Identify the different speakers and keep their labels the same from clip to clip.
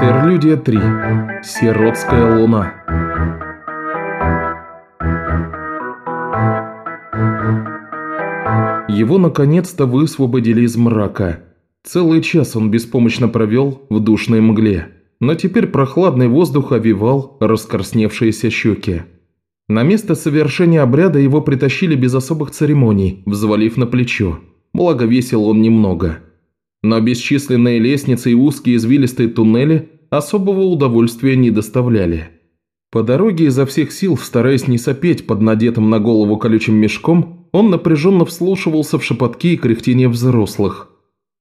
Speaker 1: Интерлюдия 3. Сиротская луна. Его наконец-то высвободили из мрака. Целый час он беспомощно провел в душной мгле, но теперь прохладный воздух овивал раскорсневшиеся щеки. На место совершения обряда его притащили без особых церемоний, взвалив на плечо. Благо весил он немного. Но бесчисленные лестницы и узкие извилистые туннели особого удовольствия не доставляли. По дороге изо всех сил, стараясь не сопеть под надетым на голову колючим мешком, он напряженно вслушивался в шепотки и кряхтение взрослых.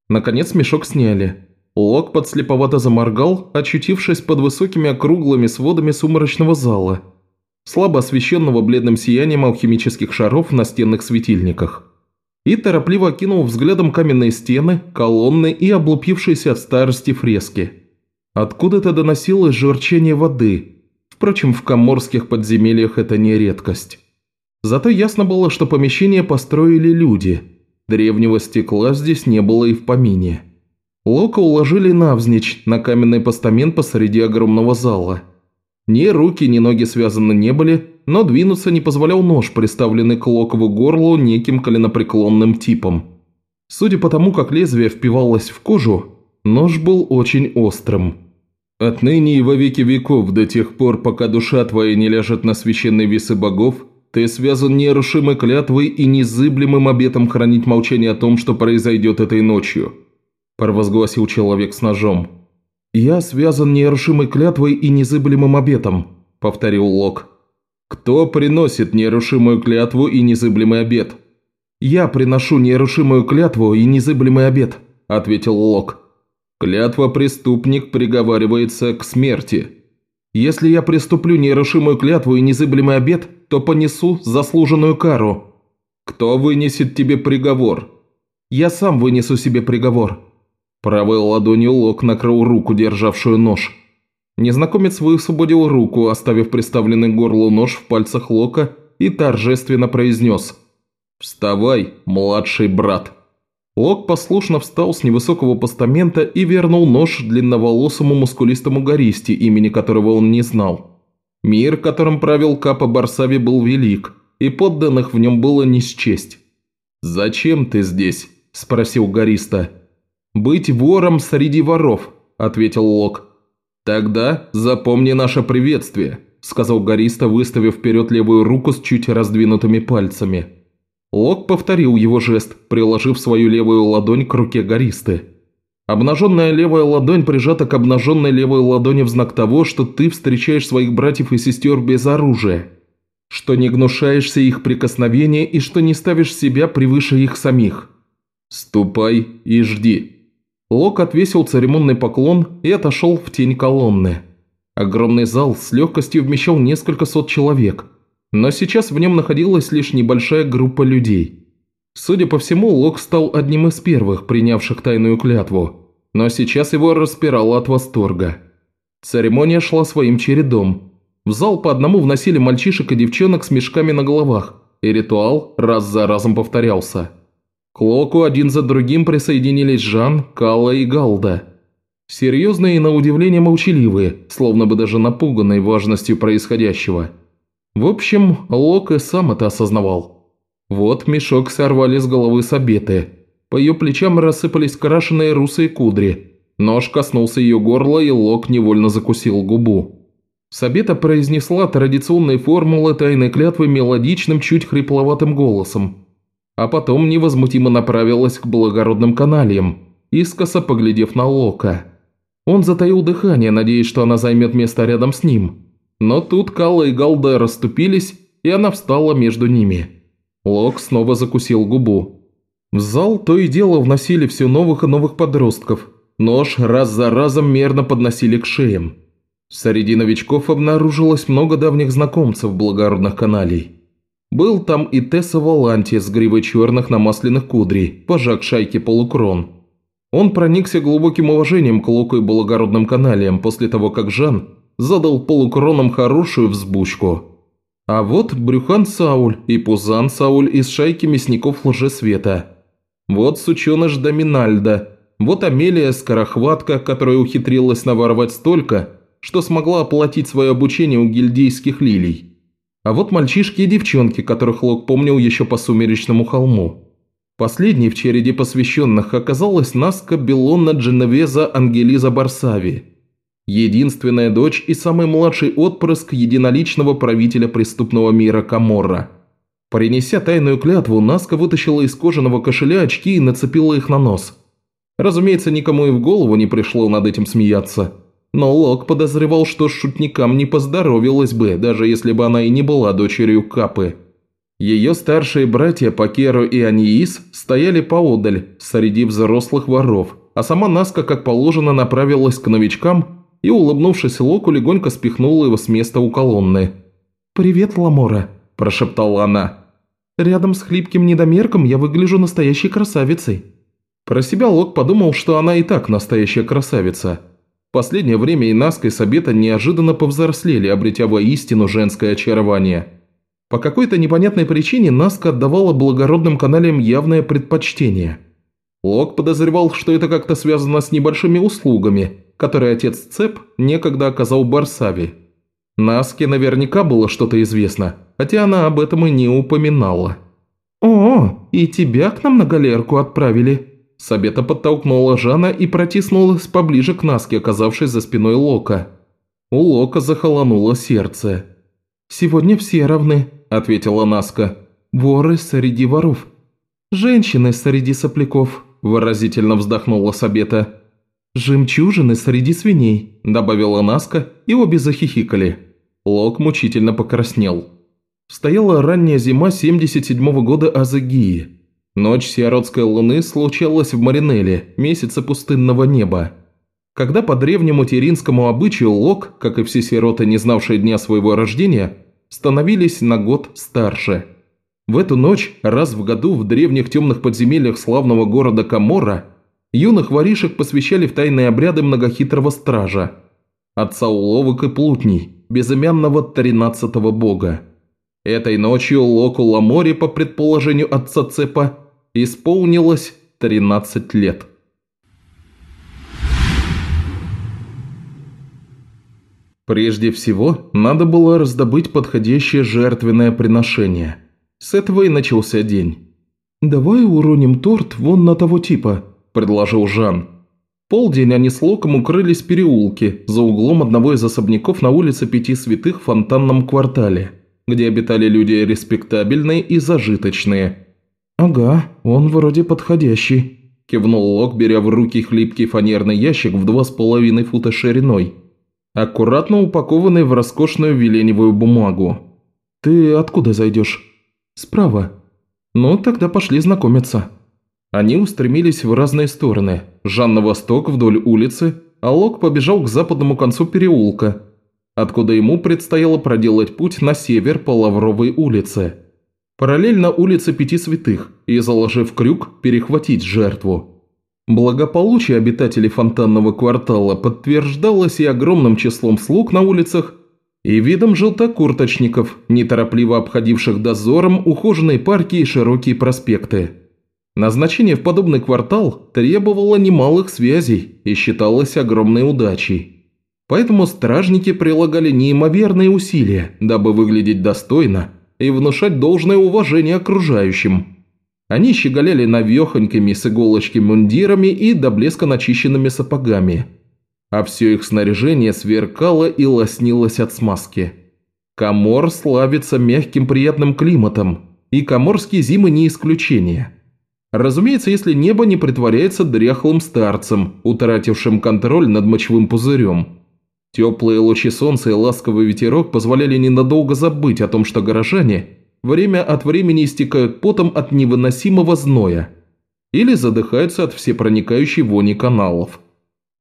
Speaker 1: Наконец мешок сняли. Лок подслеповато заморгал, очутившись под высокими округлыми сводами сумрачного зала, слабо освещенного бледным сиянием алхимических шаров на стенных светильниках и торопливо окинул взглядом каменные стены, колонны и облупившиеся от старости фрески. Откуда-то доносилось журчание воды. Впрочем, в коморских подземельях это не редкость. Зато ясно было, что помещение построили люди. Древнего стекла здесь не было и в помине. Лока уложили навзничь на каменный постамент посреди огромного зала. Ни руки, ни ноги связаны не были, но двинуться не позволял нож, приставленный к локову горлу неким коленопреклонным типом. Судя по тому, как лезвие впивалось в кожу, нож был очень острым. «Отныне и во веки веков, до тех пор, пока душа твоя не ляжет на священные весы богов, ты связан нерушимой клятвой и незыблемым обетом хранить молчание о том, что произойдет этой ночью», – провозгласил человек с ножом. «Я связан нерушимой клятвой и незыблемым обетом», – повторил Лок. «Кто приносит нерушимую клятву и незыблемый обет?» «Я приношу нерушимую клятву и незыблемый обет», – ответил Лок. «Клятва преступник приговаривается к смерти. Если я приступлю нерушимую клятву и незыблемый обет, то понесу заслуженную кару». «Кто вынесет тебе приговор?» «Я сам вынесу себе приговор». Правой ладонью Лок накрыл руку, державшую нож. Незнакомец высвободил руку, оставив приставленный горлу нож в пальцах Лока и торжественно произнес «Вставай, младший брат». Лок послушно встал с невысокого постамента и вернул нож длинноволосому мускулистому гористе, имени которого он не знал. Мир, которым правил Капа Барсави, был велик, и подданных в нем было не счесть. «Зачем ты здесь?» – спросил гориста. «Быть вором среди воров», – ответил Лок. «Тогда запомни наше приветствие», – сказал Гориста, выставив вперед левую руку с чуть раздвинутыми пальцами. Лок повторил его жест, приложив свою левую ладонь к руке Гористы. Обнаженная левая ладонь прижата к обнаженной левой ладони в знак того, что ты встречаешь своих братьев и сестер без оружия, что не гнушаешься их прикосновения и что не ставишь себя превыше их самих. «Ступай и жди», Лок отвесил церемонный поклон и отошел в тень колонны. Огромный зал с легкостью вмещал несколько сот человек, но сейчас в нем находилась лишь небольшая группа людей. Судя по всему, Лок стал одним из первых, принявших тайную клятву, но сейчас его распирало от восторга. Церемония шла своим чередом. В зал по одному вносили мальчишек и девчонок с мешками на головах, и ритуал раз за разом повторялся – к Локу один за другим присоединились Жан, Калла и Галда. Серьезные и на удивление молчаливые, словно бы даже напуганные важностью происходящего. В общем, Лок и сам это осознавал. Вот мешок сорвали с головы Сабеты. По ее плечам рассыпались крашеные русые кудри. Нож коснулся ее горла, и Лок невольно закусил губу. Сабета произнесла традиционные формулы тайной клятвы мелодичным, чуть хрипловатым голосом, а потом невозмутимо направилась к благородным каналиям, искоса поглядев на Лока. Он затаил дыхание, надеясь, что она займет место рядом с ним. Но тут Калла и Галда расступились, и она встала между ними. Лок снова закусил губу. В зал то и дело вносили все новых и новых подростков. Нож раз за разом мерно подносили к шеям. Среди новичков обнаружилось много давних знакомцев благородных каналей. Был там и Тесса Воланти с гривой черных намасленных кудрей, пожак шайки полукрон. Он проникся глубоким уважением к Луку и благородным каналиям после того, как Жан задал полукронам хорошую взбучку. А вот Брюхан Сауль и Пузан Сауль из шайки мясников лжесвета. Вот сученыш Доминальда, Вот Амелия скорохватка, которая ухитрилась наворовать столько, что смогла оплатить свое обучение у гильдейских лилий. А вот мальчишки и девчонки, которых Лок помнил еще по сумеречному холму. Последней в череде посвященных оказалась Наска Белонна Дженовеза Ангелиза Барсави, единственная дочь и самый младший отпрыск единоличного правителя преступного мира Каморра. Принеся тайную клятву, Наска вытащила из кожаного кошеля очки и нацепила их на нос. Разумеется, никому и в голову не пришло над этим смеяться. Но Лок подозревал, что шутникам не поздоровилось бы, даже если бы она и не была дочерью Капы. Ее старшие братья Пакеру и Аниис стояли поодаль, среди взрослых воров, а сама Наска, как положено, направилась к новичкам и, улыбнувшись Локу, легонько спихнула его с места у колонны. «Привет, Ламора», – прошептала она. «Рядом с хлипким недомерком я выгляжу настоящей красавицей». Про себя Лок подумал, что она и так настоящая красавица. Последнее время и Наска, и Сабета неожиданно повзрослели, обретя воистину женское очарование. По какой-то непонятной причине Наска отдавала благородным каналям явное предпочтение. Лок подозревал, что это как-то связано с небольшими услугами, которые отец Цеп некогда оказал Барсави. Наске наверняка было что-то известно, хотя она об этом и не упоминала. «О, и тебя к нам на галерку отправили», Сабета подтолкнула Жана и протиснулась поближе к Наске, оказавшись за спиной Лока. У Лока захолонуло сердце. «Сегодня все равны», – ответила Наска. «Воры среди воров». «Женщины среди сопляков», – выразительно вздохнула Сабета. «Жемчужины среди свиней», – добавила Наска, и обе захихикали. Лок мучительно покраснел. Стояла ранняя зима 77-го года Азагии. Ночь сиаротской луны случалась в Маринелле, месяце пустынного неба. Когда по древнему теринскому обычаю Лок, как и все сироты, не знавшие дня своего рождения, становились на год старше. В эту ночь, раз в году в древних темных подземельях славного города Камора, юных воришек посвящали в тайные обряды многохитрого стража, отца уловок и плутней, безымянного тринадцатого бога. Этой ночью Локу Ламори, по предположению отца Цепа, Исполнилось 13 лет. Прежде всего, надо было раздобыть подходящее жертвенное приношение. С этого и начался день. «Давай уроним торт вон на того типа», – предложил Жан. Полдень они с Локом укрылись в переулке, за углом одного из особняков на улице Пяти Святых в фонтанном квартале, где обитали люди респектабельные и зажиточные – «Ага, он вроде подходящий», – кивнул Лок, беря в руки хлипкий фанерный ящик в два с половиной фута шириной, аккуратно упакованный в роскошную веленевую бумагу. «Ты откуда зайдешь?» «Справа». «Ну, тогда пошли знакомиться». Они устремились в разные стороны. Жан на восток вдоль улицы, а Лок побежал к западному концу переулка, откуда ему предстояло проделать путь на север по Лавровой улице. Параллельно улице Пяти Святых и, заложив крюк, перехватить жертву. Благополучие обитателей фонтанного квартала подтверждалось и огромным числом слуг на улицах, и видом желтокурточников, неторопливо обходивших дозором ухоженные парки и широкие проспекты. Назначение в подобный квартал требовало немалых связей и считалось огромной удачей. Поэтому стражники прилагали неимоверные усилия, дабы выглядеть достойно – и внушать должное уважение окружающим. Они щеголяли навехонькими с иголочки мундирами и до блеска начищенными сапогами. А все их снаряжение сверкало и лоснилось от смазки. Каморр славится мягким приятным климатом, и каморрские зимы не исключение. Разумеется, если небо не притворяется дряхлым старцем, утратившим контроль над мочевым пузырем – Теплые лучи солнца и ласковый ветерок позволяли ненадолго забыть о том, что горожане время от времени истекают потом от невыносимого зноя или задыхаются от всепроникающей вони каналов.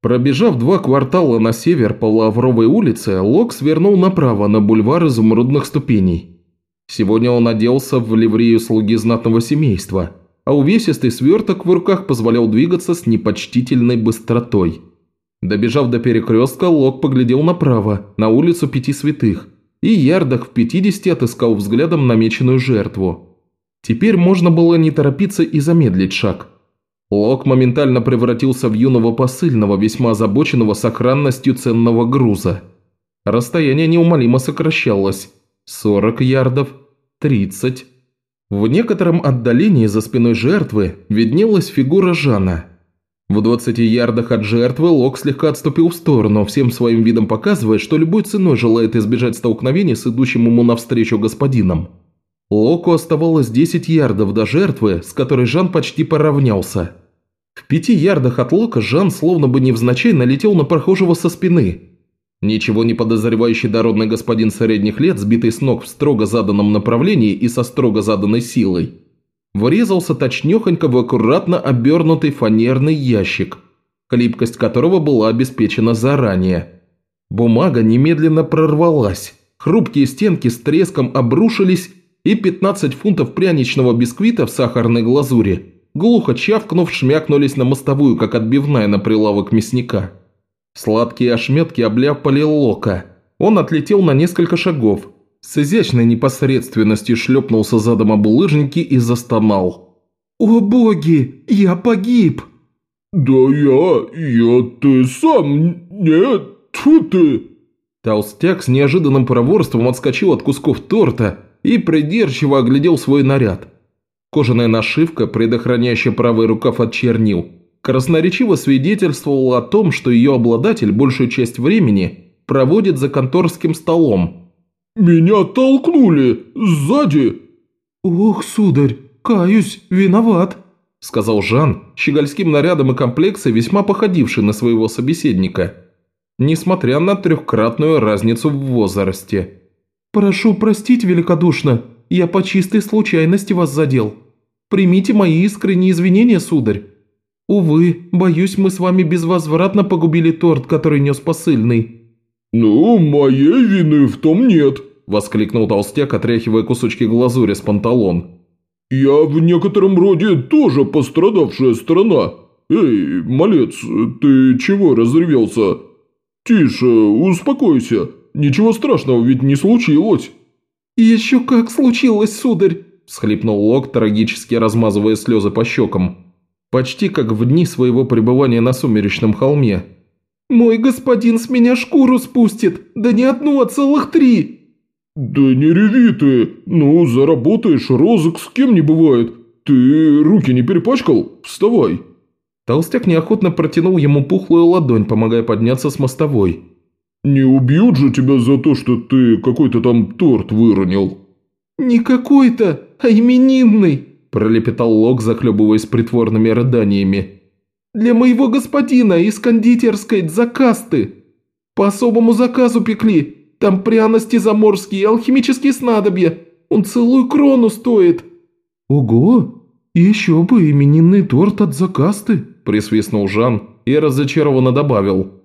Speaker 1: Пробежав два квартала на север по Лавровой улице, Лок свернул направо на бульвар изумрудных ступеней. Сегодня он оделся в ливрею слуги знатного семейства, а увесистый сверток в руках позволял двигаться с непочтительной быстротой – Добежав до перекрестка, Лок поглядел направо, на улицу Пяти Святых, и ярдах в 50 отыскал взглядом намеченную жертву. Теперь можно было не торопиться и замедлить шаг. Лок моментально превратился в юного посыльного, весьма озабоченного сохранностью ценного груза. Расстояние неумолимо сокращалось. 40 ярдов, 30. В некотором отдалении за спиной жертвы виднелась фигура Жана. В 20 ярдах от жертвы Лок слегка отступил в сторону, всем своим видом показывая, что любой ценой желает избежать столкновения с идущим ему навстречу господином. Локу оставалось 10 ярдов до жертвы, с которой Жан почти поравнялся. В пяти ярдах от Лока Жан словно бы невзначай налетел на прохожего со спины. Ничего не подозревающий дородный господин средних лет, сбитый с ног в строго заданном направлении и со строго заданной силой, врезался точнёхонько в аккуратно обернутый фанерный ящик, хлипкость которого была обеспечена заранее. Бумага немедленно прорвалась, хрупкие стенки с треском обрушились и 15 фунтов пряничного бисквита в сахарной глазури, глухо чавкнув, шмякнулись на мостовую, как отбивная на прилавок мясника. Сладкие ошметки обляпали Лока. Он отлетел на несколько шагов, с изящной непосредственностью шлепнулся задом об улыжники и застонал.
Speaker 2: «О боги, я погиб!»
Speaker 3: «Да я... я... ты сам... нет... тьфу ты...»
Speaker 1: Толстяк с неожиданным проворством отскочил от кусков торта и придирчиво оглядел свой наряд. Кожаная нашивка, предохраняющая правый рукав от чернил, красноречиво свидетельствовала о том, что ее обладатель большую часть времени проводит за конторским столом.
Speaker 3: «Меня толкнули! Сзади!»
Speaker 2: «Ох, сударь, каюсь, виноват!»
Speaker 1: – сказал Жан, щегольским нарядом и комплекцией весьма походивший на своего собеседника, несмотря на трехкратную разницу в возрасте.
Speaker 2: «Прошу простить великодушно, я по чистой случайности вас задел. Примите мои искренние извинения, сударь. Увы, боюсь, мы с вами безвозвратно погубили торт, который нес посыльный».
Speaker 3: «Ну, моей вины в том нет», –
Speaker 1: воскликнул толстяк, отряхивая кусочки глазури с панталон.
Speaker 3: «Я в некотором роде тоже пострадавшая сторона. Эй, малец, ты чего разревелся? Тише, успокойся, Ничего страшного ведь не случилось».
Speaker 2: «Еще как случилось, сударь!» – всхлипнул
Speaker 1: Лок, трагически размазывая слезы по щекам. Почти как в дни своего пребывания на сумеречном холме.
Speaker 2: «Мой господин с меня шкуру спустит, да не одну, а целых три!»
Speaker 3: «Да не реви ты, ну заработаешь, розыск с кем не бывает. Ты руки не перепачкал? Вставай!»
Speaker 1: Толстяк неохотно протянул ему пухлую ладонь, помогая подняться с мостовой.
Speaker 3: «Не убьют же тебя за то, что ты какой-то там торт выронил?»
Speaker 2: «Не какой-то, а именинный», –
Speaker 1: пролепетал Лок, захлебываясь притворными рыданиями.
Speaker 2: «Для моего господина из кондитерской Дзакасты. По особому заказу пекли. Там пряности заморские алхимические снадобья. Он целую крону стоит».
Speaker 1: «Ого! Еще бы именинный торт от Закасты!» – присвистнул Жан и разочарованно добавил –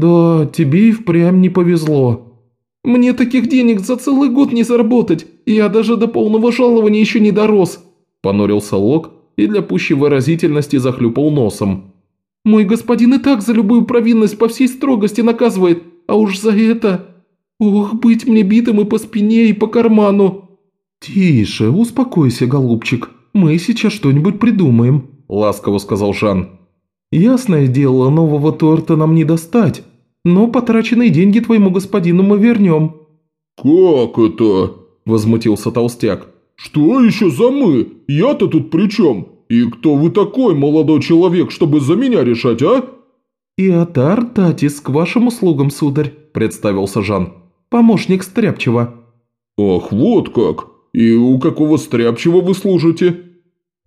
Speaker 1: «Да, тебе и впрямь не повезло.
Speaker 2: Мне таких денег за целый год не заработать, я даже до полного жалования еще не дорос», – понурился Лок и для пущей выразительности захлюпал носом. «Мой господин и так за любую провинность по всей строгости наказывает, а уж за это... Ох, быть мне битым и по спине, и по карману!»
Speaker 1: «Тише, успокойся, голубчик, мы сейчас что-нибудь придумаем», – ласково сказал Жан. «Ясное дело, нового торта нам не достать, но потраченные деньги твоему господину мы вернем».
Speaker 3: «Как это?» – возмутился толстяк. «Что еще за мы? Я-то тут при чем? И кто вы такой, молодой человек, чтобы за меня решать, а?»
Speaker 2: «Иотар Татис, к вашим услугам, сударь», – представился Жан. «Помощник Стряпчего».
Speaker 3: «Ах, вот как! И у какого Стряпчего вы служите?»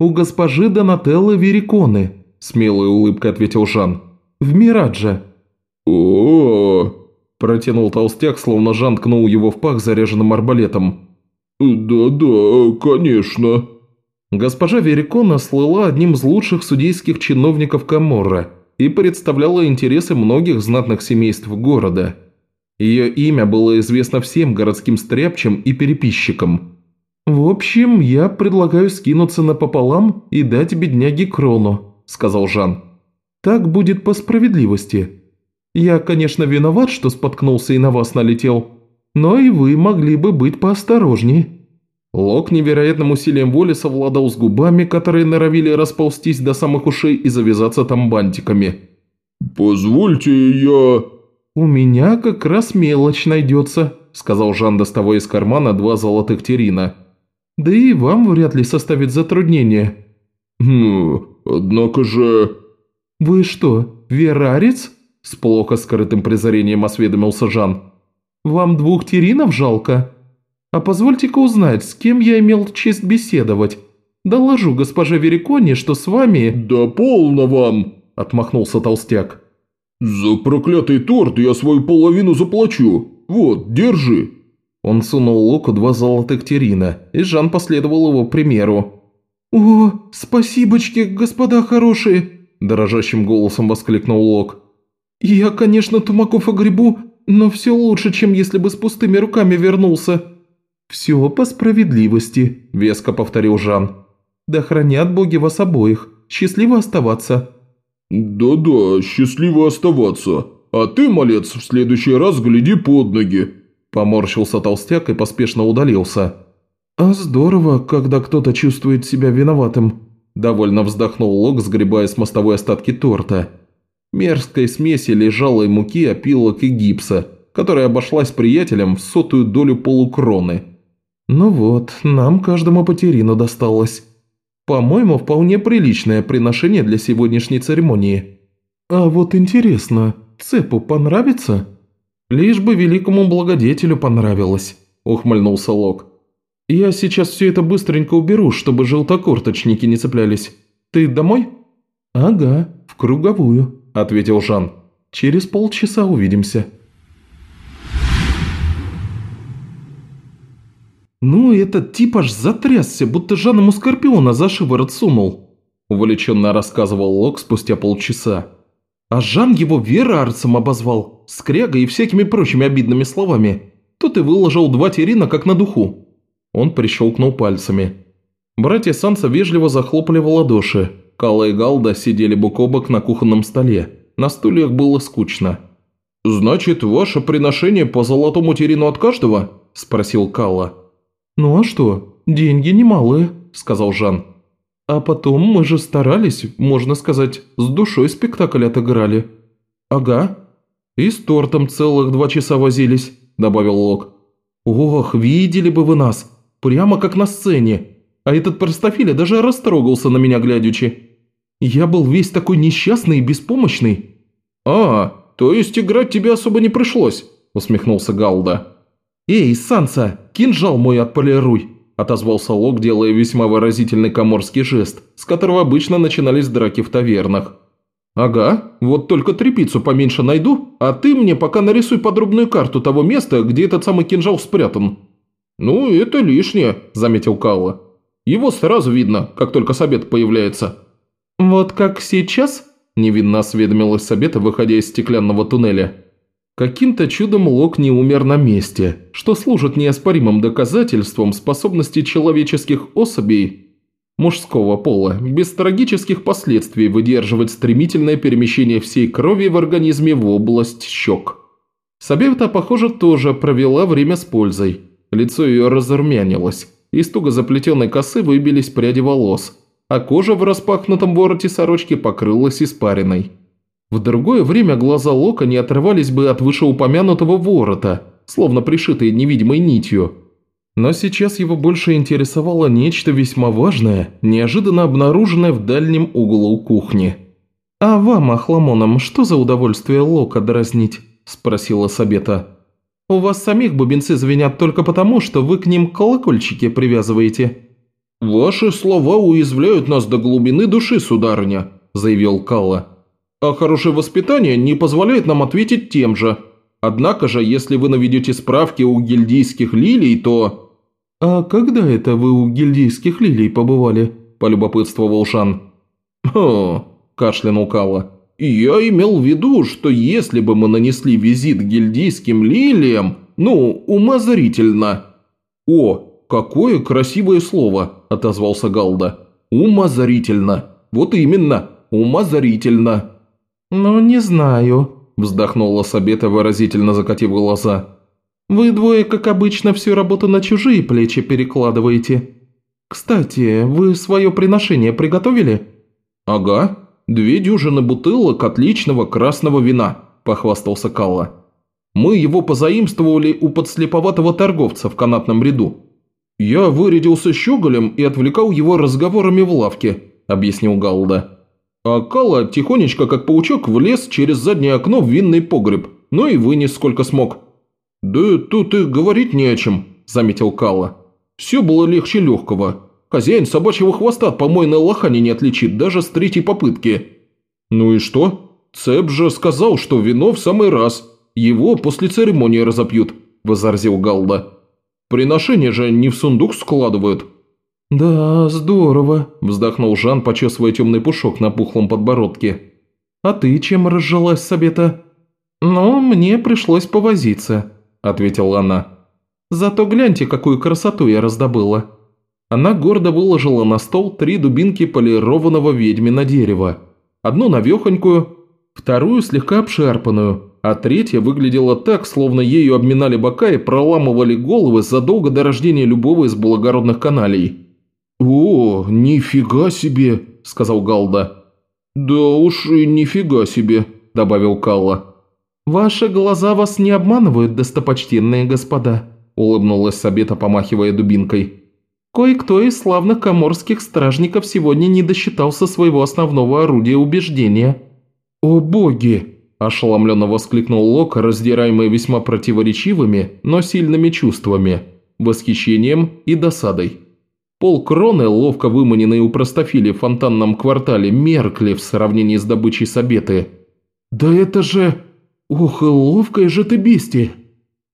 Speaker 2: «У госпожи Донателлы Вериконы», – смелой улыбкой ответил Жан. «В Мирадже»
Speaker 3: о,
Speaker 1: протянул толстяк, словно Жан ткнул его в пах заряженным арбалетом.
Speaker 3: «Да-да, конечно».
Speaker 1: Госпожа Верикона слыла одним из лучших судейских чиновников Каморра и представляла интересы многих знатных семейств города. Ее имя было известно всем городским стряпчим и переписчикам. «В общем, я предлагаю скинуться напополам и дать бедняге крону», – сказал Жан. «Так будет по справедливости». Я, конечно, виноват, что споткнулся и на вас налетел, но и вы могли бы быть поосторожнее». Лок невероятным усилием воли совладал с губами, которые норовили расползтись до самых ушей и завязаться там бантиками.
Speaker 3: «Позвольте я...»
Speaker 1: «У меня как раз мелочь найдется», – сказал Жан, доставая из кармана два золотых терина. «Да и вам вряд ли составит затруднение».
Speaker 3: «Хм, однако же...»
Speaker 1: «Вы что, верарец?» – с плохо скрытым презрением осведомился Жан. «Вам двух теринов жалко?» «А позвольте-ка узнать, с кем я имел честь беседовать. Доложу госпоже Вериконе, что с вами...»
Speaker 3: «Да полно вам!»
Speaker 1: – отмахнулся толстяк.
Speaker 3: «За проклятый торт я свою половину заплачу. Вот, держи».
Speaker 1: Он сунул Локу два золотых терина, и Жан последовал его примеру. «О, спасибочки, господа хорошие!» – дрожащим голосом воскликнул Лок. «Я, конечно, тумаков огребу, но все лучше, чем если бы с пустыми руками вернулся». «Все по справедливости», – веско повторил Жан. «Да хранят боги вас обоих. Счастливо оставаться».
Speaker 3: «Да-да, счастливо оставаться. А ты, малец, в следующий раз гляди под ноги».
Speaker 1: Поморщился толстяк и поспешно удалился. «А здорово, когда кто-то чувствует себя виноватым», – довольно вздохнул Лок, сгребая с мостовой остатки торта. Мерзкой смеси лежалой муки, опилок и гипса, которая обошлась приятелям в сотую долю полукроны. «Ну вот, нам каждому по терину досталось. По-моему, вполне приличное приношение для сегодняшней церемонии. А вот интересно, цепу понравится?» «Лишь бы великому благодетелю понравилось», – ухмыльнулся Лок. «Я сейчас все это быстренько уберу, чтобы желтокорточники не цеплялись. Ты домой?» «Ага, в круговую», – ответил Жан. «Через полчаса увидимся». «Ну, этот тип аж затрясся, будто Жан ему Скорпиона за шиворот сунул», – увлеченно рассказывал Лок спустя полчаса. А Жан его верарцем обозвал, скрягой и всякими прочими обидными словами. Тут и выложил два терина как на духу. Он прищелкнул пальцами. Братья Санса вежливо захлопали в ладоши. Кала и Галда сидели бок о бок на кухонном столе. На стульях было скучно. «Значит, ваше приношение по золотому терину от каждого?» – спросил Калла. «Ну а что, деньги немалые», – сказал Жан. А потом мы же старались, можно сказать, с душой спектакль отыграли. Ага. И с тортом целых два часа возились, добавил Лок. Ох, видели бы вы нас, прямо как на сцене. А этот простофиля даже растрогался на меня глядячи. Я был весь такой несчастный и беспомощный. А, то есть играть тебе особо не пришлось, усмехнулся Галда. Эй, Санса, кинжал мой отполируй. – отозвался Лок, делая весьма выразительный коморский жест, с которого обычно начинались драки в тавернах. «Ага, вот только трепицу поменьше найду, а ты мне пока нарисуй подробную карту того места, где этот самый кинжал спрятан». «Ну, это лишнее», – заметил Калла. «Его сразу видно, как только Сабет появляется». «Вот как сейчас?» – невинно осведомилась Сабета, выходя из стеклянного туннеля. Каким-то чудом Лок не умер на месте, что служит неоспоримым доказательством способности человеческих особей мужского пола без трагических последствий выдерживать стремительное перемещение всей крови в организме в область щек. Сабевта, похоже, тоже провела время с пользой. Лицо ее разрумянилось, из туго заплетенной косы выбились пряди волос, а кожа в распахнутом вороте сорочки покрылась испариной. В другое время глаза Лока не отрывались бы от вышеупомянутого ворота, словно пришитые невидимой нитью. Но сейчас его больше интересовало нечто весьма важное, неожиданно обнаруженное в дальнем углу кухни. «А вам, Ахламоном, что за удовольствие Лока дразнить?» – спросила Сабета. «У вас самих бубенцы звенят только потому, что вы к ним колокольчики привязываете».
Speaker 3: «Ваши слова уязвляют нас до глубины души, сударыня», – заявил Калла а хорошее воспитание не позволяет нам ответить тем же. Однако же, если вы наведете справки у гильдийских лилий, то...»
Speaker 1: «А когда это вы у гильдийских лилий побывали?» – полюбопытствовал Шан.
Speaker 3: «Хм...» – кашлянул Кала. «Я имел в виду, что если бы мы нанесли визит гильдийским лилиям, ну, умозрительно...» «О, какое красивое слово!» – отозвался Галда. «Умозрительно! Вот именно, умозрительно!»
Speaker 1: «Ну, не знаю», – вздохнула Сабета, выразительно закатив глаза.
Speaker 2: Вы двое, как обычно, всю работу на чужие плечи перекладываете. Кстати, вы свое приношение приготовили?»
Speaker 1: «Ага, две дюжины бутылок отличного красного вина», – похвастался Калла. «Мы его позаимствовали у подслеповатого торговца в канатном ряду. Я вырядился щеголем и отвлекал его разговорами в лавке», – объяснил Галда. А Калла тихонечко, как паучок, влез через заднее окно в винный погреб, но и вынес сколько смог. «Да тут и говорить не о чем», – заметил Калла. «Все было легче легкого. Хозяин собачьего хвоста от помойной лохани не отличит даже с третьей попытки». «Ну и что? Цеп же сказал, что вино в самый раз. Его после церемонии разопьют», – возорзил Галда. «Приношение же не в сундук складывают».
Speaker 2: «Да, здорово», – вздохнул Жан, почесывая темный пушок на пухлом подбородке. «А ты чем разжилась, Сабета?» «Ну, мне пришлось повозиться», ответила она. «Зато гляньте, какую красоту я раздобыла». Она гордо выложила на стол три дубинки полированного ведьмина дерева. Одну навехонькую, вторую слегка обшарпанную, а третья выглядела так, словно ею обминали бока и проламывали головы задолго до рождения любого из благородных каналей.
Speaker 3: «О, нифига себе!» – сказал Галда. «Да уж и нифига себе!» – добавил Калла.
Speaker 2: «Ваши глаза вас не обманывают, достопочтенные господа», – улыбнулась Сабета, помахивая дубинкой. «Кое-кто из славных коморских стражников сегодня не досчитался своего основного орудия убеждения».
Speaker 1: «О боги!» – ошеломленно воскликнул Лок, раздираемый весьма противоречивыми, но сильными чувствами, восхищением и досадой. Пол кроны, ловко выманенные у простофили в фонтанном квартале, меркли в сравнении с добычей Сабеты.
Speaker 3: «Да это же...» «Ох, и ловкая же ты бестия!»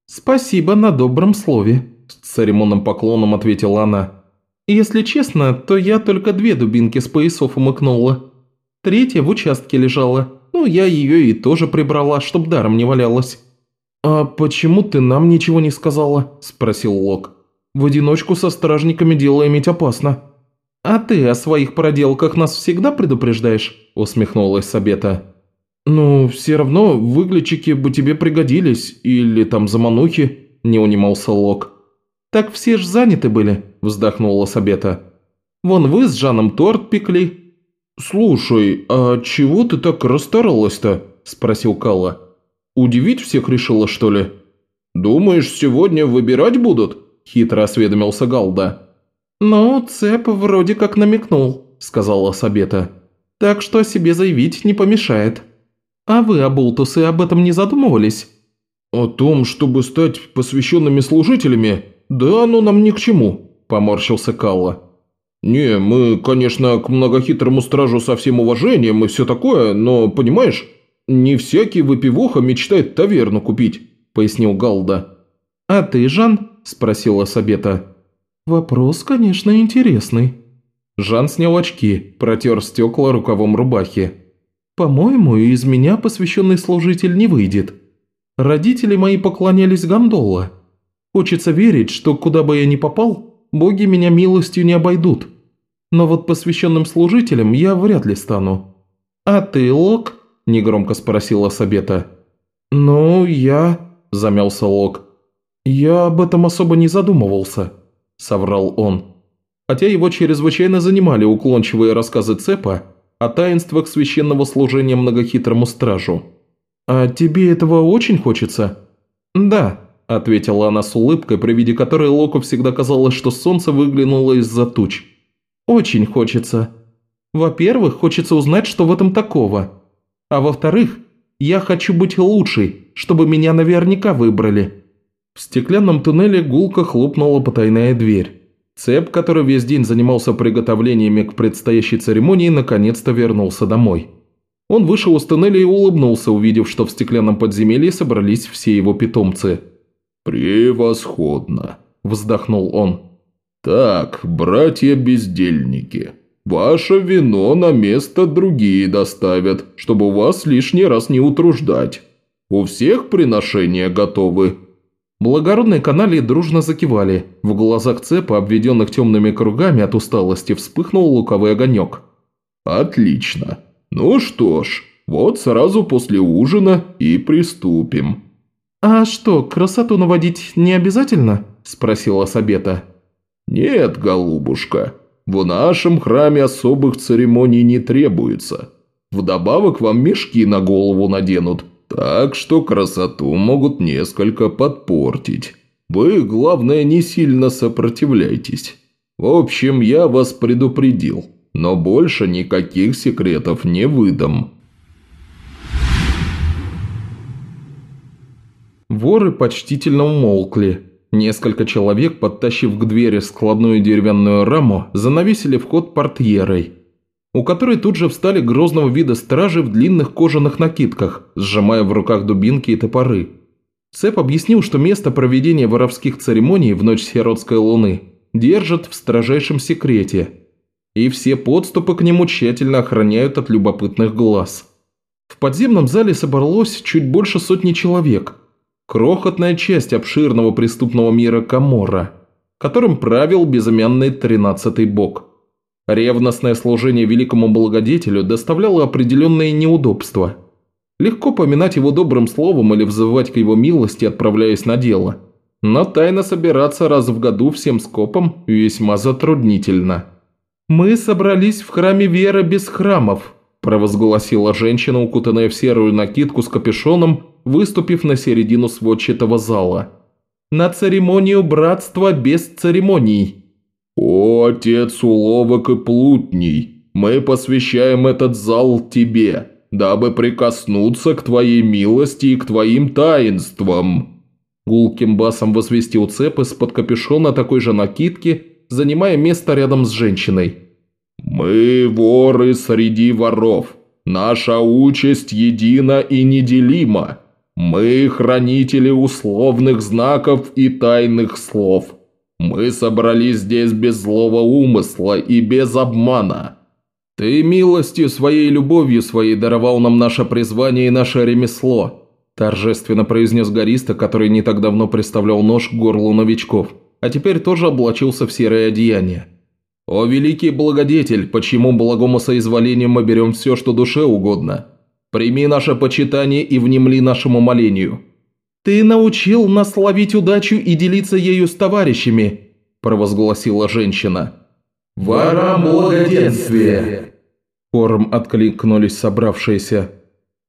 Speaker 2: «Спасибо на добром слове», – с церемонным поклоном ответила она. «Если честно, то я только две дубинки с поясов умыкнула. Третья в участке лежала. Ну, я ее и тоже прибрала, чтоб даром не валялась».
Speaker 1: «А почему ты нам ничего не сказала?» – спросил Лок. «В одиночку со стражниками дело иметь опасно».
Speaker 2: «А ты о своих проделках нас всегда предупреждаешь?» – усмехнулась Сабета.
Speaker 1: «Ну, все равно выглядчики бы тебе пригодились, или там заманухи», – не унимался Лок.
Speaker 2: «Так все ж заняты были», – вздохнула Сабета. «Вон вы с Жаном торт пекли».
Speaker 1: «Слушай, а чего ты так расстаралась-то?» – спросил Калла. «Удивить всех решила, что ли?» «Думаешь, сегодня выбирать будут?» – хитро осведомился Галда.
Speaker 2: «Ну, Цеп вроде как намекнул», – сказала Сабета. «Так что о себе заявить не помешает». «А вы, Абултусы, об этом не задумывались?»
Speaker 3: «О том, чтобы стать посвященными служителями? Да оно нам ни к чему», – поморщился Калла. «Не, мы, конечно, к многохитрому стражу со всем уважением и все такое, но, понимаешь, не всякий выпивоха мечтает таверну купить», – пояснил Галда.
Speaker 2: «А ты, Жан?» – спросила Сабета. «Вопрос, конечно, интересный».
Speaker 1: Жан снял очки, протер стекла рукавом рубахи.
Speaker 2: По-моему, из меня посвященный служитель не выйдет. Родители мои поклонялись Гандола. Хочется верить, что куда бы я ни попал, боги меня милостью не обойдут. Но вот посвященным служителем я вряд ли стану. А ты, Лок? негромко спросила Сабета.
Speaker 1: «Ну, я...» – замялся Лок. «Я об этом особо не задумывался», – соврал он. Хотя его чрезвычайно занимали уклончивые рассказы Цепа, о таинствах священного служения многохитрому стражу. «А тебе этого очень хочется?»
Speaker 2: «Да», – ответила она с улыбкой, при виде которой Локу всегда казалось, что солнце выглянуло из-за туч. «Очень хочется. Во-первых, хочется узнать, что в этом такого. А во-вторых, я хочу быть лучшей, чтобы меня наверняка выбрали».
Speaker 1: В стеклянном туннеле гулко хлопнула потайная дверь. Цеп, который весь день занимался приготовлениями к предстоящей церемонии, наконец-то вернулся домой. Он вышел из тоннеля и улыбнулся, увидев, что в стеклянном подземелье собрались все его питомцы.
Speaker 3: «Превосходно!» – вздохнул он. «Так, братья-бездельники, ваше вино на место другие доставят, чтобы вас лишний раз не утруждать. У всех приношения готовы?»
Speaker 1: Благородные каналии дружно закивали. В глазах цепа, обведенных темными кругами от усталости, вспыхнул луковый огонек.
Speaker 3: «Отлично. Ну что ж, вот сразу после ужина и приступим».
Speaker 2: «А что, красоту наводить не обязательно?» – спросила Сабета.
Speaker 3: «Нет, голубушка, в нашем храме особых церемоний не требуется. Вдобавок вам мешки на голову наденут, так что красоту могут несколько подпортить. Вы, главное, не сильно сопротивляйтесь. В общем, я вас предупредил, но больше никаких секретов не выдам».
Speaker 1: Воры почтительно умолкли. Несколько человек, подтащив к двери складную деревянную раму, занавесили вход портьерой, у которой тут же встали грозного вида стражи в длинных кожаных накидках, сжимая в руках дубинки и топоры. Цеп объяснил, что место проведения воровских церемоний в ночь сиротской луны держат в строжайшем секрете, и все подступы к нему тщательно охраняют от любопытных глаз. В подземном зале собралось чуть больше сотни человек – крохотная часть обширного преступного мира Камора, которым правил безымянный тринадцатый бог. Ревностное служение великому благодетелю доставляло определенные неудобства. Легко поминать его добрым словом или взывать к его милости, отправляясь на дело. Но тайно собираться раз в году всем скопом весьма затруднительно. «Мы собрались в храме веры без храмов», – провозгласила женщина, укутанная в серую накидку с капюшоном выступив на середину сводчатого зала. «На церемонию братства без церемоний!»
Speaker 3: «О, отец уловок и плутней, мы посвящаем этот зал тебе, дабы прикоснуться к твоей милости и к твоим таинствам!»
Speaker 1: Гулким басом возвестил цеп из-под капюшона такой же накидки, занимая место рядом с женщиной.
Speaker 3: «Мы воры среди воров. Наша участь едина и неделима. Мы хранители условных знаков и тайных слов. Мы собрались здесь без злого умысла и без обмана. Ты милостью своей любовью своей даровал нам наше призвание и наше ремесло», торжественно произнес Гориста, который не так давно представлял нож к горлу новичков, а теперь тоже облачился в серое одеяние. «О великий благодетель, почему благому соизволению мы берем все, что душе угодно?» Прими наше почитание и внемли нашему молению».
Speaker 2: «Ты научил нас ловить удачу и делиться ею с товарищами», – провозгласила женщина.
Speaker 3: «Ворам благоденствие!»
Speaker 1: Хором откликнулись собравшиеся.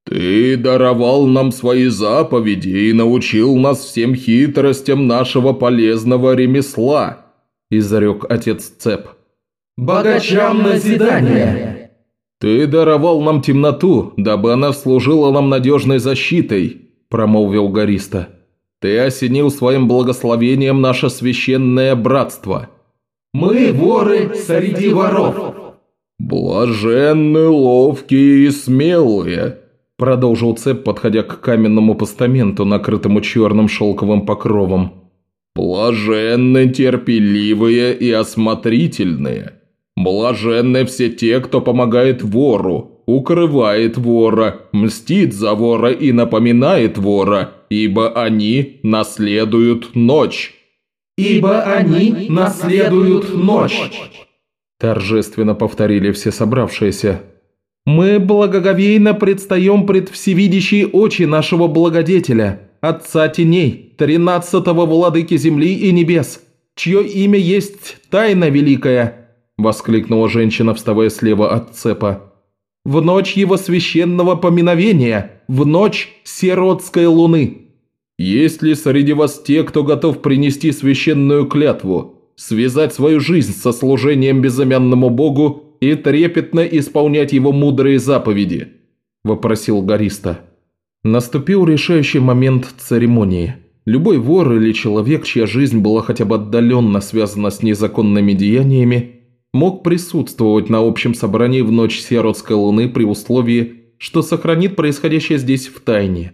Speaker 3: «Ты даровал нам свои заповеди и научил нас всем хитростям нашего полезного ремесла», – изрек отец Цеп.
Speaker 2: «Богачам назидание!»
Speaker 3: «Ты даровал нам темноту, дабы она служила нам надежной защитой», – промолвил Гориста. «Ты осенил своим благословением наше священное братство».
Speaker 2: «Мы воры среди воров».
Speaker 3: «Блаженны ловкие и смелые», – продолжил Цеп, подходя к каменному постаменту, накрытому черным шелковым покровом. «Блаженны терпеливые и осмотрительные». Блаженны все те, кто помогает вору, укрывает вора, мстит за вора и напоминает вора, ибо они наследуют ночь».
Speaker 2: «Ибо они наследуют ночь», –
Speaker 1: торжественно повторили все собравшиеся.
Speaker 2: «Мы благоговейно предстаем пред всевидящие очи нашего благодетеля, Отца Теней, тринадцатого владыки земли и небес, чье имя есть Тайна Великая» воскликнула женщина, вставая слева от цепа. «В ночь его священного поминовения, в ночь сиротской луны!»
Speaker 3: «Есть ли среди вас те, кто готов принести священную клятву, связать свою жизнь со служением безымянному богу и трепетно исполнять его мудрые заповеди?» – вопросил Гориста.
Speaker 1: Наступил решающий момент церемонии. Любой вор или человек, чья жизнь была хотя бы отдаленно связана с незаконными деяниями, мог присутствовать на общем собрании в ночь Сиротской луны при условии, что сохранит происходящее здесь в тайне.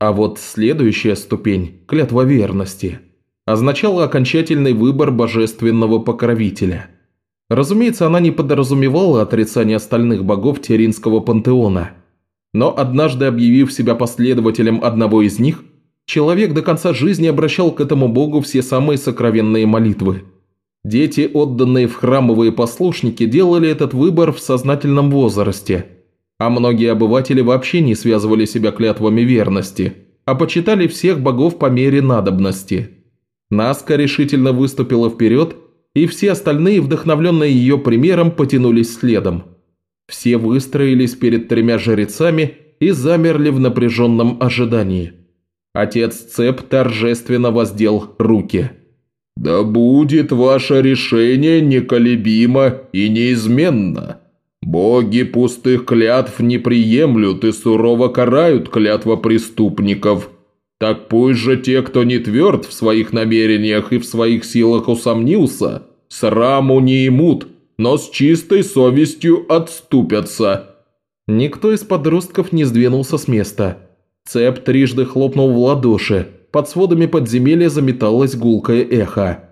Speaker 1: А вот следующая ступень – клятва верности – означала окончательный выбор божественного покровителя. Разумеется, она не подразумевала отрицание остальных богов Теринского пантеона. Но однажды объявив себя последователем одного из них, человек до конца жизни обращал к этому богу все самые сокровенные молитвы – Дети, отданные в храмовые послушники, делали этот выбор в сознательном возрасте, а многие обыватели вообще не связывали себя клятвами верности, а почитали всех богов по мере надобности. Наска решительно выступила вперед, и все остальные, вдохновленные ее примером, потянулись следом. Все выстроились перед тремя жрецами и замерли в напряженном ожидании. Отец Цеп торжественно воздел руки. «Да будет ваше решение неколебимо и неизменно. Боги пустых клятв не приемлют и сурово карают клятва преступников. Так пусть же те, кто не тверд в своих намерениях и в своих силах усомнился, сраму не имут, но с чистой совестью отступятся». Никто из подростков не сдвинулся с места. Цеп трижды хлопнул в ладоши. Под сводами подземелья заметалось гулкое эхо.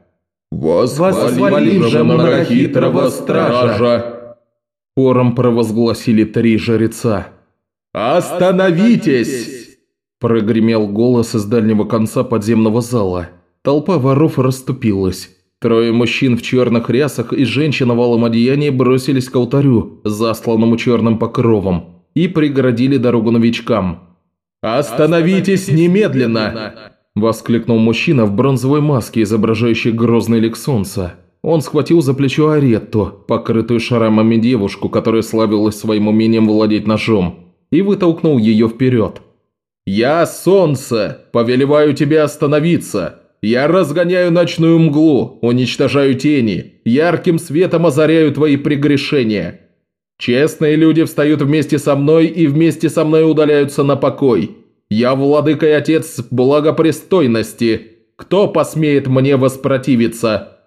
Speaker 2: «Восхвалим же многохитрого стража!»
Speaker 1: Хором провозгласили три жреца.
Speaker 2: «Остановитесь!»
Speaker 1: Прогремел голос из дальнего конца подземного зала. Толпа воров расступилась. Трое мужчин в черных рясах и женщина в алом одеянии бросились к алтарю, засланному черным покровом, и преградили дорогу новичкам.
Speaker 2: «Остановитесь немедленно!»
Speaker 1: – воскликнул мужчина в бронзовой маске, изображающей грозный лик солнца. Он схватил за плечо Аретту, покрытую шрамами девушку, которая славилась своим умением владеть ножом, и вытолкнул ее вперед.
Speaker 2: «Я солнце! Повелеваю тебе остановиться! Я разгоняю ночную мглу, уничтожаю тени, ярким светом озаряю твои прегрешения. Честные люди встают вместе со мной и вместе со мной удаляются на покой. Я владыка и отец благопристойности. Кто посмеет мне воспротивиться?»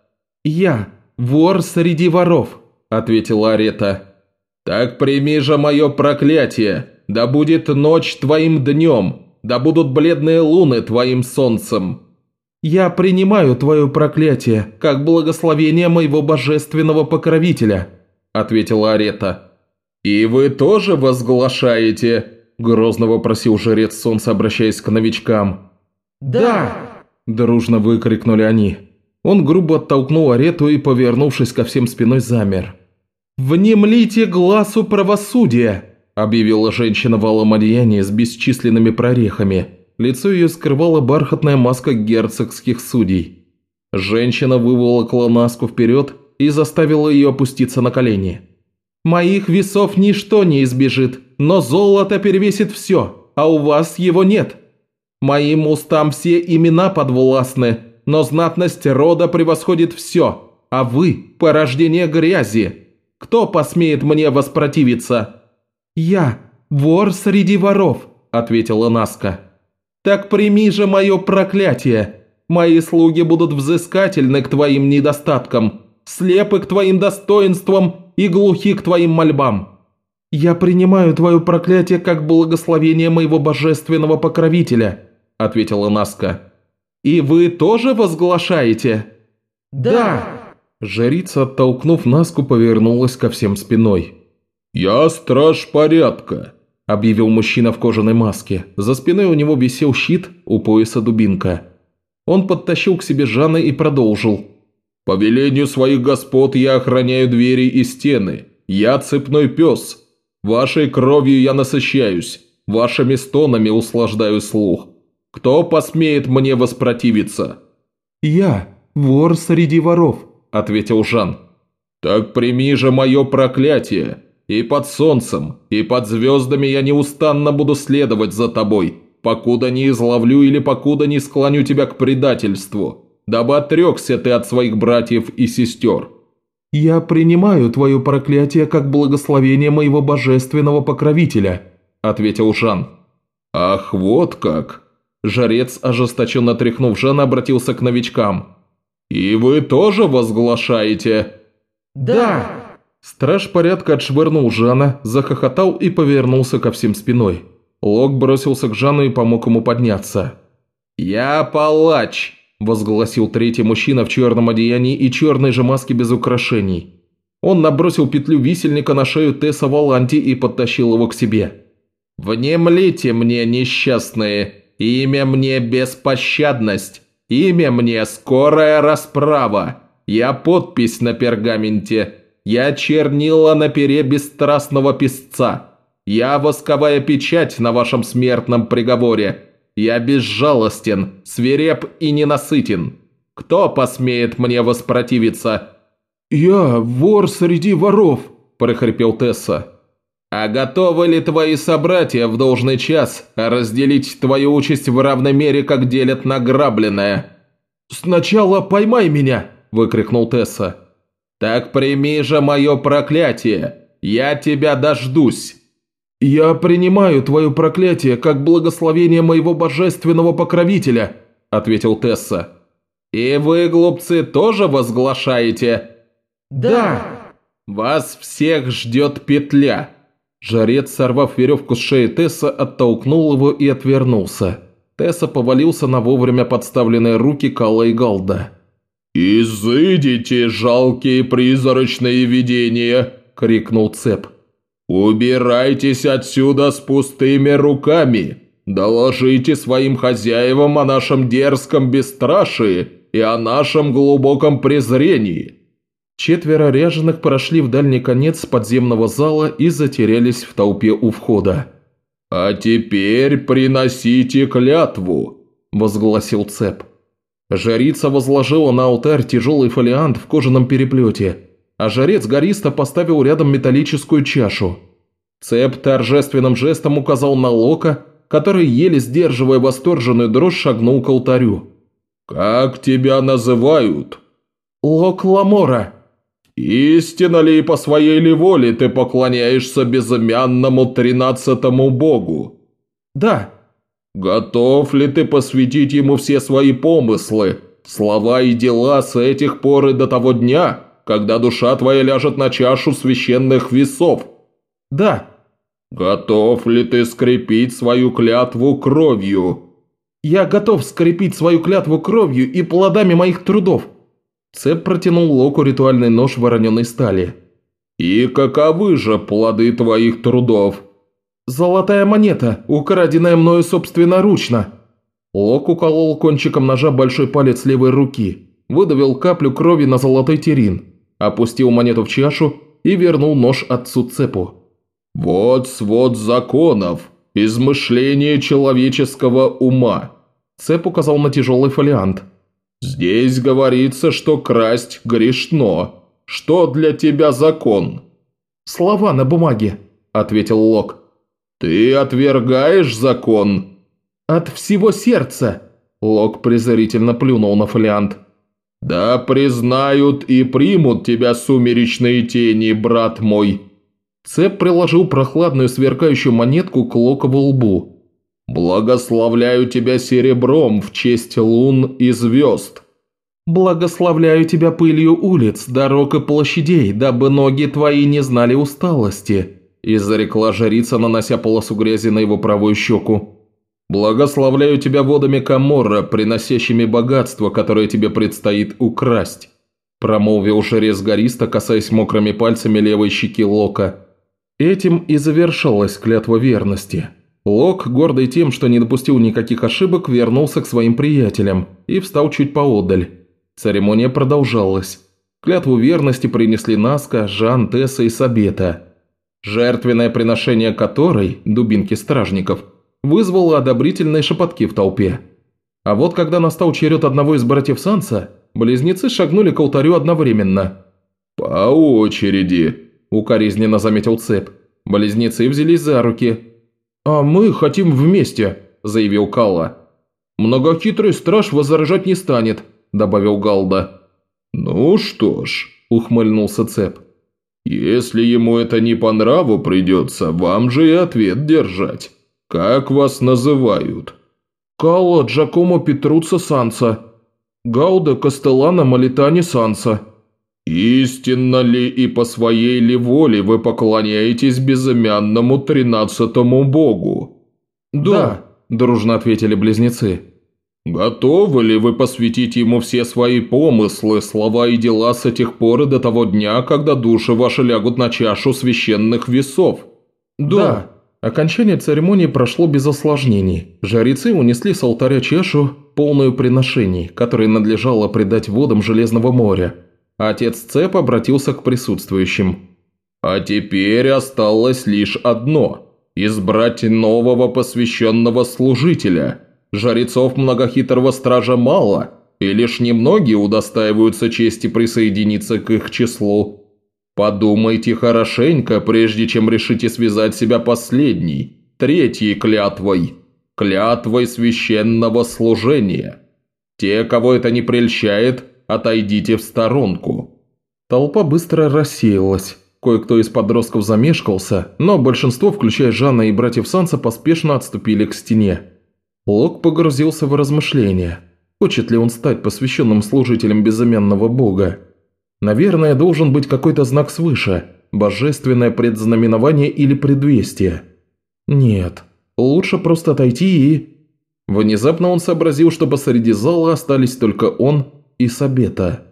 Speaker 1: «Я, вор среди воров», – ответила Арета.
Speaker 2: «Так прими же мое проклятие. Да будет ночь твоим днем, да будут бледные луны твоим солнцем».
Speaker 1: «Я принимаю твое проклятие, как благословение моего божественного покровителя», – ответила Арета.
Speaker 2: «И вы тоже возглашаете?» – грозно вопросил жрец солнца, обращаясь к новичкам.
Speaker 1: «Да!» – дружно выкрикнули они. Он грубо оттолкнул Арету и, повернувшись ко всем спиной, замер. «Внемлите глазу правосудия!» – объявила женщина в алом одеянии с бесчисленными прорехами – Лицо ее скрывала бархатная маска герцогских судей. Женщина выволокла Наску вперед и заставила ее опуститься на колени. «Моих весов ничто не избежит, но золото перевесит все, а у вас его нет. Моим устам все имена подвластны, но знатность рода превосходит все, а вы – порождение грязи. Кто посмеет мне воспротивиться?» «Я, вор среди воров», – ответила Наска. Так прими же мое проклятие. Мои слуги будут взыскательны к твоим недостаткам, слепы к твоим достоинствам и глухи к твоим мольбам. Я принимаю твое проклятие как благословение моего божественного покровителя», – ответила Наска. «И вы тоже возглашаете?»
Speaker 2: «Да!»
Speaker 1: Жрица, оттолкнув Наску, повернулась ко всем спиной.
Speaker 3: «Я страж порядка
Speaker 1: объявил мужчина в кожаной маске. За спиной у него висел щит, у пояса дубинка. Он подтащил к себе Жана и продолжил.
Speaker 3: «По велению своих господ я охраняю двери и стены. Я цепной пес. Вашей кровью я насыщаюсь. Вашими стонами услаждаю слух. Кто посмеет мне воспротивиться?»
Speaker 1: «Я, вор среди воров», – ответил Жан.
Speaker 3: «Так прими же мое проклятие. И под солнцем, и под звездами я неустанно буду следовать за тобой, покуда не изловлю или покуда не склоню тебя к предательству, дабы отрекся ты от своих братьев и сестер».
Speaker 1: «Я принимаю твое проклятие как благословение моего божественного покровителя», – ответил Жан.
Speaker 3: «Ах, вот как!» Жарец, ожесточенно тряхнув Жана, обратился к новичкам. «И вы тоже возглашаете?»
Speaker 2: «Да!»
Speaker 1: Страж порядка отшвырнул Жана, захохотал и повернулся ко всем спиной. Лок бросился к Жану и помог ему подняться.
Speaker 2: «Я палач!» – возгласил третий мужчина в черном одеянии и черной же маске без украшений. Он набросил петлю висельника на шею Тесса Валанти и подтащил его к себе. «Внемлите мне, несчастные! Имя мне беспощадность! Имя мне скорая расправа! Я подпись на пергаменте!» Я чернила на пере бесстрастного песца. Я восковая печать на вашем смертном приговоре.
Speaker 1: Я безжалостен, свиреп и ненасытен. Кто посмеет мне воспротивиться?»
Speaker 2: «Я вор среди воров», – прохрипел Тесса.
Speaker 1: «А готовы ли твои собратья в должный час разделить твою участь в равной мере, как делят награбленное?»
Speaker 2: «Сначала поймай меня!» – выкрикнул Тесса.
Speaker 1: «Так прими же мое проклятие! Я тебя дождусь!»
Speaker 2: «Я принимаю твое проклятие как благословение моего божественного покровителя», – ответил Тесса.
Speaker 1: «И вы, глупцы, тоже возглашаете?»
Speaker 2: «Да!»
Speaker 1: «Вас всех ждет петля!»
Speaker 2: Жарец, сорвав веревку с шеи Тесса, оттолкнул его и отвернулся. Тесса повалился на вовремя подставленные руки Калла и Галда.
Speaker 3: «Изыдите, жалкие призрачные видения!» – крикнул Цеп. «Убирайтесь отсюда с пустыми руками! Доложите своим хозяевам о нашем дерзком бесстрашии и о нашем глубоком презрении!»
Speaker 2: Четверо ряженых прошли в дальний конец подземного зала и затерялись в толпе у входа.
Speaker 3: «А теперь приносите клятву», – возгласил Цеп.
Speaker 2: Жрица возложила на алтарь тяжелый фолиант в кожаном переплете, а жарец гориста поставил рядом металлическую чашу. Цеп торжественным жестом указал на Лока, который, еле сдерживая восторженную дрожь, шагнул к алтарю.
Speaker 3: «Как тебя называют?»
Speaker 2: «Лок Ламора»,
Speaker 3: «Истинно ли по своей ли воле ты поклоняешься безымянному тринадцатому богу?»
Speaker 2: «Да».
Speaker 3: «Готов ли ты посвятить ему все свои помыслы, слова и дела с этих пор и до того дня, когда душа твоя ляжет на чашу священных весов?»
Speaker 2: «Да».
Speaker 3: «Готов ли ты скрепить свою клятву кровью?»
Speaker 2: «Я готов скрепить свою клятву кровью и плодами моих трудов», Цеп протянул Локу ритуальный нож вороненой стали.
Speaker 3: «И каковы же плоды твоих трудов?»
Speaker 2: «Золотая монета, украденная мною собственноручно». Лок уколол кончиком ножа большой палец левой руки, выдавил каплю крови на золотой терин, опустил монету в чашу и вернул нож отцу Цепу.
Speaker 3: «Вот свод законов, измышление человеческого ума»,
Speaker 2: Цеп указал на тяжелый фолиант –
Speaker 3: «Здесь говорится, что красть грешно. Что для тебя закон?»
Speaker 2: «Слова на бумаге», – ответил Лок.
Speaker 3: «Ты отвергаешь закон?»
Speaker 2: «От всего сердца», – Лок презрительно плюнул на фолиант.
Speaker 3: «Да признают и примут тебя сумеречные тени, брат мой!»
Speaker 2: Цеп приложил прохладную сверкающую монетку к Локову лбу.
Speaker 3: «Благословляю тебя серебром в честь лун и звезд».
Speaker 2: «Благословляю тебя пылью улиц, дорог и площадей, дабы ноги твои не знали усталости», – изрекла жрица, нанося полосу грязи на его правую щеку. «Благословляю тебя водами Каморра, приносящими богатство, которое тебе предстоит украсть», – промолвил жрец гориста, касаясь мокрыми пальцами левой щеки Лока. Этим и завершалась клятва верности. Лок, гордый тем, что не допустил никаких ошибок, вернулся к своим приятелям и встал чуть поодаль. Церемония продолжалась. Клятву верности принесли Наска, Жан, Тесса и Сабета. Жертвенное приношение которой, дубинки стражников, вызвало одобрительные шепотки в толпе. А вот когда настал черед одного из братьев Санса, близнецы шагнули к алтарю одновременно.
Speaker 3: «По очереди», –
Speaker 2: укоризненно заметил Цеп. Близнецы взялись за руки – «А мы хотим вместе», – заявил Калла. «Многохитрый страж возражать не станет», – добавил Галда.
Speaker 3: «Ну что ж», – ухмыльнулся Цеп. «Если ему это не по нраву придется, вам же и ответ держать. Как вас называют?»
Speaker 2: «Калла Джакомо Петруца Санса. Гауда Кастеллана Малитани Санса».
Speaker 3: «Истинно ли и по своей ли воле вы поклоняетесь безымянному тринадцатому богу?»
Speaker 2: «Да», – дружно ответили близнецы.
Speaker 3: «Готовы ли вы посвятить ему все свои помыслы, слова и дела с тех пор и до того дня, когда души ваши лягут на чашу священных весов?»
Speaker 2: «Да». Окончание церемонии прошло без осложнений. Жрецы унесли с алтаря чашу, полную приношений, которые надлежало предать водам Железного моря – Отец Цеп обратился к присутствующим.
Speaker 3: «А теперь осталось лишь одно – избрать нового посвященного служителя.
Speaker 1: Жрецов многохитрого стража мало, и лишь немногие удостаиваются чести присоединиться к их числу. Подумайте хорошенько, прежде чем решите связать себя последней, третьей клятвой, клятвой священного служения. Те, кого это не прельщает, отойдите в сторонку».
Speaker 2: Толпа быстро рассеялась. Кое-кто из подростков замешкался, но большинство, включая Жанна и братьев Санса, поспешно отступили к стене. Лок погрузился в размышления. Хочет ли он стать посвященным служителем безымянного бога? Наверное, должен быть какой-то знак свыше, божественное предзнаменование или предвестие. Нет, лучше просто отойти и... Внезапно он сообразил, что посреди зала остались только он и Сабета.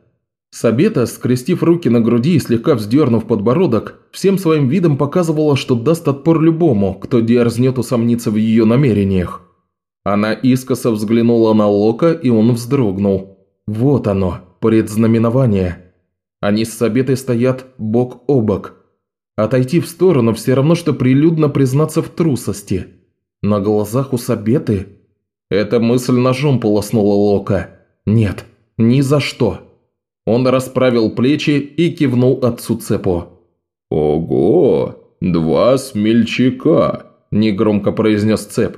Speaker 2: Сабета, скрестив руки на груди и слегка вздернув подбородок, всем своим видом показывала, что даст отпор любому, кто дерзнет усомниться в ее намерениях. Она искоса взглянула на Лока, и он вздрогнул. Вот оно, предзнаменование. Они с Сабетой стоят бок о бок. Отойти в сторону все равно, что прилюдно признаться в трусости. На глазах у Сабеты... Эта мысль ножом полоснула Лока. Нет, ни за что. Он расправил плечи и кивнул отцу Цепу.
Speaker 3: «Ого, два смельчака!» – негромко произнес Цеп.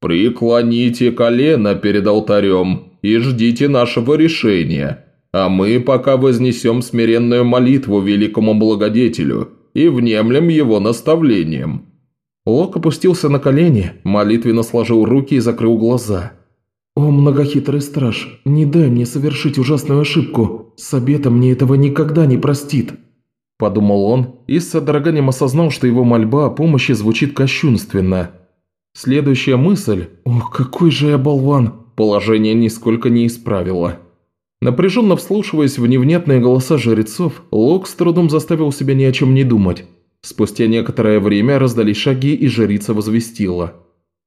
Speaker 3: «Преклоните колено перед алтарем и ждите нашего решения, а мы пока вознесем смиренную молитву великому благодетелю и внемлем его наставлением».
Speaker 2: Лок опустился на колени, молитвенно сложил руки и закрыл глаза. «О, многохитрый страж, не дай мне совершить ужасную ошибку. Сабета мне этого никогда не простит», – подумал он и с содроганием осознал, что его мольба о помощи звучит кощунственно. Следующая мысль «Ох, какой же я болван!» положение нисколько не исправило. Напряженно вслушиваясь в невнятные голоса жрецов, Лок с трудом заставил себя ни о чем не думать. Спустя некоторое время раздались шаги, и жрица возвестила –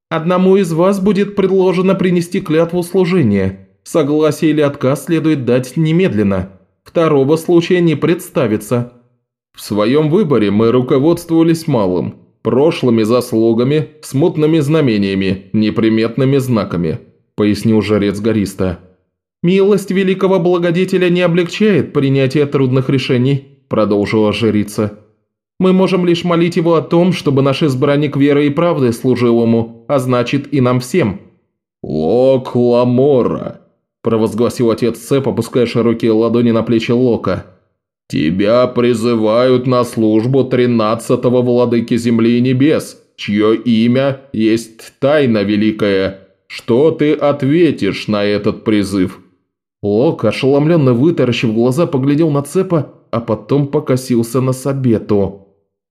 Speaker 2: Одному из вас будет предложено принести клятву служения. Согласие или отказ следует дать немедленно. Второго случая не представится.
Speaker 1: В своем выборе мы руководствовались малым. Прошлыми заслугами, смутными знамениями, неприметными знаками», – пояснил жрец Гориста.
Speaker 2: «Милость великого благодетеля не облегчает принятие трудных решений», – продолжила жрица. Мы можем лишь молить его о том, чтобы наш избранник веры и правды служил ему, а значит и нам всем».
Speaker 3: «Лок Ламора», – провозгласил отец Цеп, опуская широкие ладони на плечи Лока. «Тебя призывают на службу тринадцатого владыки земли и небес, чье имя есть тайна великая. Что ты ответишь на этот призыв?»
Speaker 2: Лок, ошеломленно вытаращив глаза, поглядел на Цепа, а потом покосился на Сабету.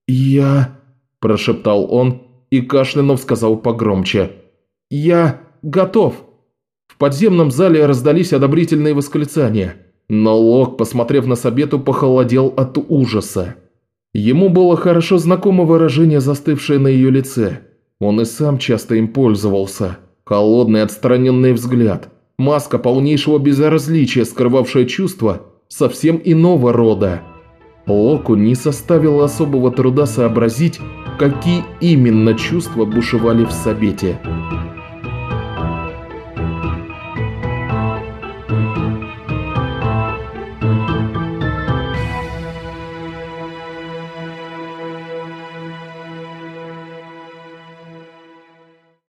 Speaker 2: «Я...» – прошептал он и кашлянув сказал погромче. «Я готов!» В подземном зале раздались одобрительные восклицания, но Лок, посмотрев на Сабету, похолодел от ужаса. Ему было хорошо знакомо выражение, застывшее на ее лице. Он и сам часто им пользовался. Холодный отстраненный взгляд, маска полнейшего безразличия, скрывавшая чувства совсем иного рода. Локу не составило особого труда сообразить, какие именно чувства бушевали в Сабете.